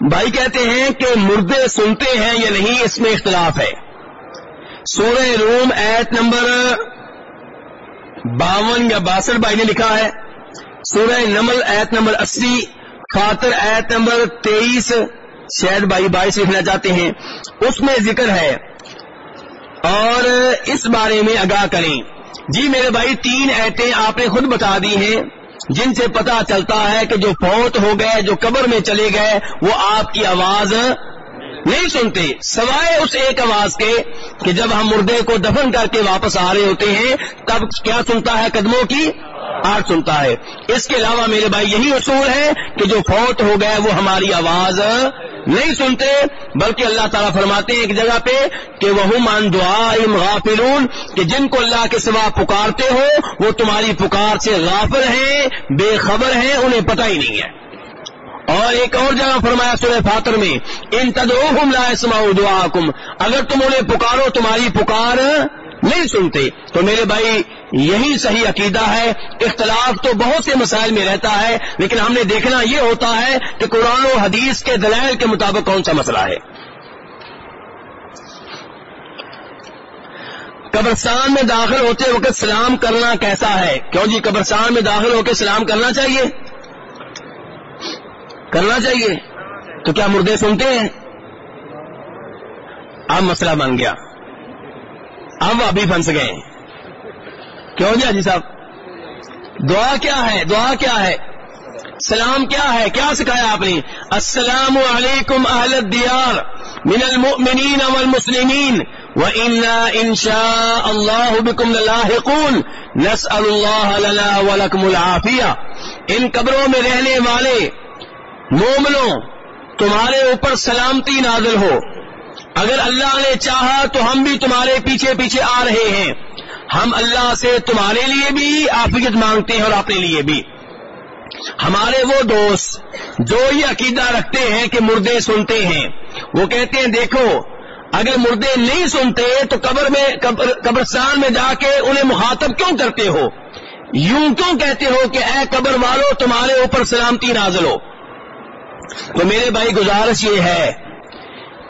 بھائی کہتے ہیں کہ مردے سنتے ہیں یا نہیں، اس میں اختلاف ہے۔ سورہ روم ایت نمبر باون یا باسٹھ بھائی نے لکھا ہے۔ سورہ نمل ایت نمبر اسی فاتر ایت نمبر تیئیس، شاید بھائی بائیس لکھنا چاہتے ہیں۔ اس میں ذکر ہے۔ اور اس بارے میں آگاہ کریں۔ جی میرے بھائی، تین ایتیں آپ نے خود بتا دی ہیں۔ جن سے پتا چلتا ہے کہ جو فوت ہو گئے، جو قبر میں چلے گئے، وہ آپ کی آواز نہیں سنتے۔ سوائے اس ایک آواز کے کہ جب ہم مردے کو دفن کر کے واپس آ رہے ہوتے ہیں، تب کیا سنتا ہے؟ قدموں کی آٹھ سنتا ہے۔ اس کے علاوہ میرے بھائی، یہی اصول ہے کہ جو فوت ہو گئے، وہ ہماری آواز نہیں سنتے، بلکہ اللہ تعالیٰ فرماتے ہیں ایک جگہ پہ کہ وہ مان دعا غافلون، کہ جن کو اللہ کے سوا پکارتے ہو، وہ تمہاری پکار سے غافل ہیں، بے خبر ہیں، انہیں پتہ ہی نہیں ہے۔ اور ایک اور جگہ فرمایا سورہ فاتر میں، ان تدعوہم لا اسمعوا دعاکم اگر تم انہیں پکارو، تمہاری پکار نہیں سنتے۔ تو میرے بھائی یہی صحیح عقیدہ ہے۔ اختلاف تو بہت سے مسائل میں رہتا ہے، لیکن ہم نے دیکھنا یہ ہوتا ہے کہ قرآن و حدیث کے دلائل کے مطابق کون سا مسئلہ ہے۔ قبرستان میں داخل ہوتے وقت سلام کرنا کیسا ہے؟ کیوں جی؟ قبرستان میں داخل ہو کے سلام کرنا چاہیے۔ کرنا چاہیے۔ تو کیا مردے سنتے ہیں؟ اب مسئلہ بن گیا۔ اب ابھی پھنس گئے۔ کیوں جی حجی صاحب؟ دعا کیا ہے؟ دعا کیا ہے؟ سلام کیا ہے؟ کیا سکھایا آپ نے؟ السلام علیکم اہل الدیار من المؤمنین والمسلمین وَإِنَّا إِن شَاءَ اللَّهُ بِكُمْ لَلَاحِقُونَ. نَسْأَلُ اللَّهَ لَنَا وَلَكُمُ الْعَافِيَةَ ان قبروں میں رہنے والے مومنوں، تمہارے اوپر سلامتی نازل ہو۔ اگر اللہ نے چاہا تو ہم بھی تمہارے پیچھے پیچھے آ رہے ہیں۔ ہم اللہ سے تمہارے لیے بھی آفیت مانگتے ہیں اور اپنے لیے بھی۔ ہمارے وہ دوست جو یہ عقیدہ رکھتے ہیں کہ مردے سنتے ہیں، وہ کہتے ہیں، دیکھو، اگر مردے نہیں سنتے تو قبر میں قبرستان میں جا کے انہیں مخاطب کیوں کرتے ہو؟ یوں کیوں کہتے ہو کہ اے قبر والو، تمہارے اوپر سلامتی نازل ہو؟ تو میرے بھائی، گزارش یہ ہے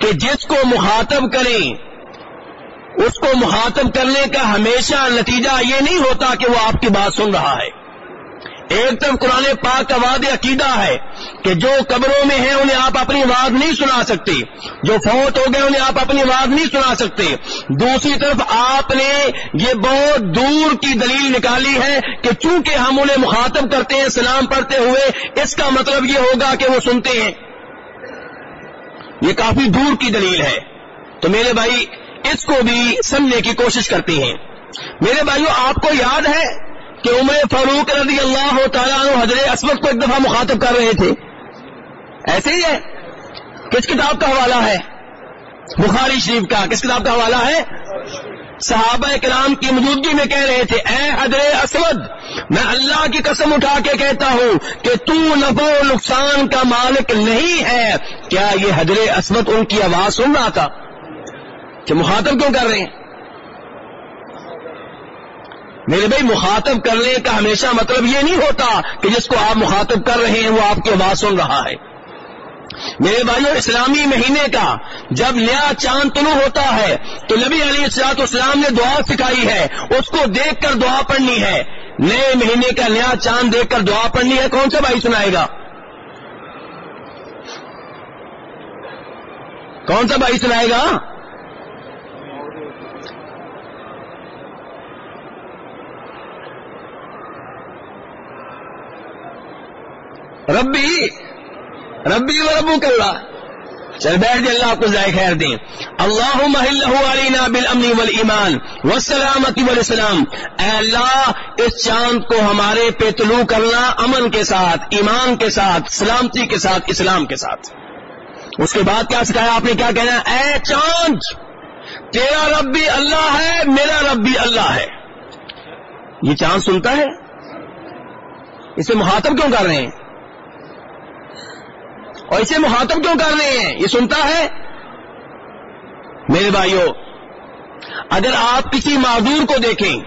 کہ جس کو مخاطب کریں اس کو مخاطب کرنے کا ہمیشہ نتیجہ یہ نہیں ہوتا کہ وہ آپ کی بات سن رہا ہے۔ ایک طرف قرآن پاک کا وعد عقیدہ ہے کہ جو قبروں میں ہیں انہیں آپ اپنی آواز نہیں سنا سکتے۔ جو فوت ہو گئے انہیں آپ اپنی آواز نہیں سنا سکتے۔ دوسری طرف آپ نے یہ بہت دور کی دلیل نکالی ہے کہ چونکہ ہم انہیں مخاطب کرتے ہیں، سلام پڑھتے ہوئے، اس کا مطلب یہ ہوگا کہ وہ سنتے ہیں۔ یہ کافی دور کی دلیل ہے۔ تو میرے بھائی اس کو بھی سمجھنے کی کوشش کرتے ہیں۔ میرے بھائیو، آپ کو یاد ہے کہ عمر فاروق رضی اللہ تعالیٰ عنہ حضرت اسمت کو ایک دفعہ مخاطب کر رہے تھے۔ ایسے ہی ہے۔ کس کتاب کا حوالہ ہے؟ بخاری شریف کا۔ کس کتاب کا حوالہ ہے؟ صحابہ کرام کی موجودگی میں کہہ رہے تھے، اے حضرت اسود، میں اللہ کی قسم اٹھا کے کہتا ہوں کہ تو نفع و نقصان کا مالک نہیں ہے۔ کیا یہ حضرت اسود ان کی آواز سن رہا تھا؟ کہ مخاطب کیوں کر رہے ہیں؟ میرے بھائی، مخاطب کرنے کا ہمیشہ مطلب یہ نہیں ہوتا کہ جس کو آپ مخاطب کر رہے ہیں وہ آپ کی آواز سن رہا ہے۔ میرے بھائیو، اسلامی مہینے کا جب نیا چاند طلوع ہوتا ہے تو نبی علی السلاط اسلام نے دعا سکھائی ہے۔ اس کو دیکھ کر دعا پڑھنی ہے۔ نئے مہینے کا نیا چاند دیکھ کر دعا پڑھنی ہے۔ کون سا بھائی سنائے گا؟ کون سا بھائی سنائے گا؟ ربی ربی و ربو کر چل بیٹھ جائے اللہ آپ کو ذائقہ خیر دیں۔ اللہ محلہ علینا بالامن والایمان والسلامتی والاسلام اے اللہ، اس چاند کو ہمارے پہ طلوع کرنا امن کے ساتھ، ایمان کے ساتھ، سلامتی کے ساتھ، اسلام کے ساتھ۔ اس کے بعد کیا سکھایا آپ نے؟ کیا کہنا اے چاند، تیرا رب بھی اللہ ہے، میرا رب بھی اللہ ہے۔ یہ چاند سنتا ہے؟ اسے مخاطب کیوں کر رہے ہیں؟ اور اسے مخاطب کیوں کر رہے ہیں؟ یہ سنتا ہے؟ میرے بھائیوں اگر آپ کسی معذور کو دیکھیں،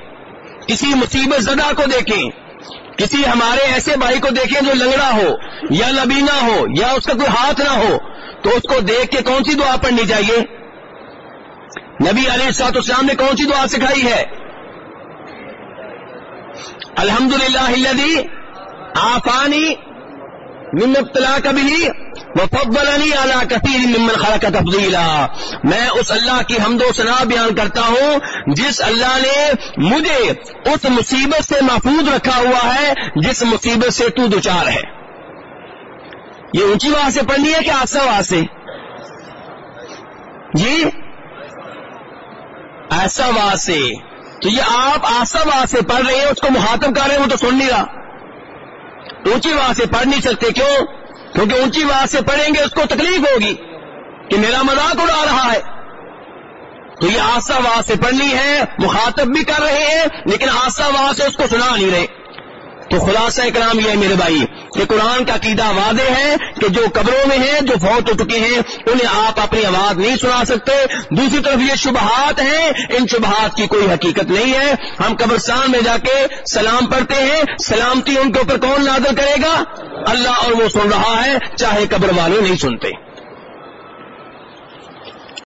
کسی مصیبت زدہ کو دیکھیں، کسی ہمارے ایسے بھائی کو دیکھیں جو لنگڑا ہو، یا لبینا ہو، یا اس کا کوئی ہاتھ نہ ہو، تو اس کو دیکھ کے کون سی دعا پڑھنی چاہیے؟ نبی علیہ سات اسلام نے کون سی دعا سکھائی ہے؟ الحمد للہ آفانی ابتلا کبھی وہ فبلنی اعلیٰ کثیر ممن خلا کا تفضیلا۔ میں اس اللہ کی حمد و ثنا بیان کرتا ہوں، جس اللہ نے مجھے اس مصیبت سے محفوظ رکھا ہوا ہے، جس مصیبت سے تو دوچار ہے۔ یہ اونچی آواز سے پڑھنی ہے کہ آسا آواز سے؟ جی؟ ایسا آواز سے۔ تو یہ آپ آسا آواز سے پڑھ رہے ہیں، اس کو مہاتم کر رہے ہیں، وہ تو سن نہیں رہا۔ اونچی آواز سے پڑھ نہیں سکتے کیوں؟ کیونکہ اونچی آواز سے پڑھیں گے اس کو تکلیف ہوگی کہ میرا مذاق اڑا رہا ہے۔ تو یہ آسا آواز سے پڑھنی ہے، مخاطب بھی کر رہے ہیں، لیکن آسا آواز سے اس کو سنا نہیں رہے۔ تو خلاصہ کلام یہ ہے میرے بھائی کہ قرآن کا عقیدہ واضح ہے کہ جو قبروں میں ہیں، جو فوت ہو چکے ہیں، انہیں آپ اپنی آواز نہیں سنا سکتے۔ دوسری طرف یہ شبہات ہیں، ان شبہات کی کوئی حقیقت نہیں ہے۔ ہم قبرستان میں جا کے سلام پڑھتے ہیں۔ سلامتی ان کے اوپر کون نازل کرے گا؟ اللہ اور وہ سن رہا ہے، چاہے قبر والے نہیں سنتے۔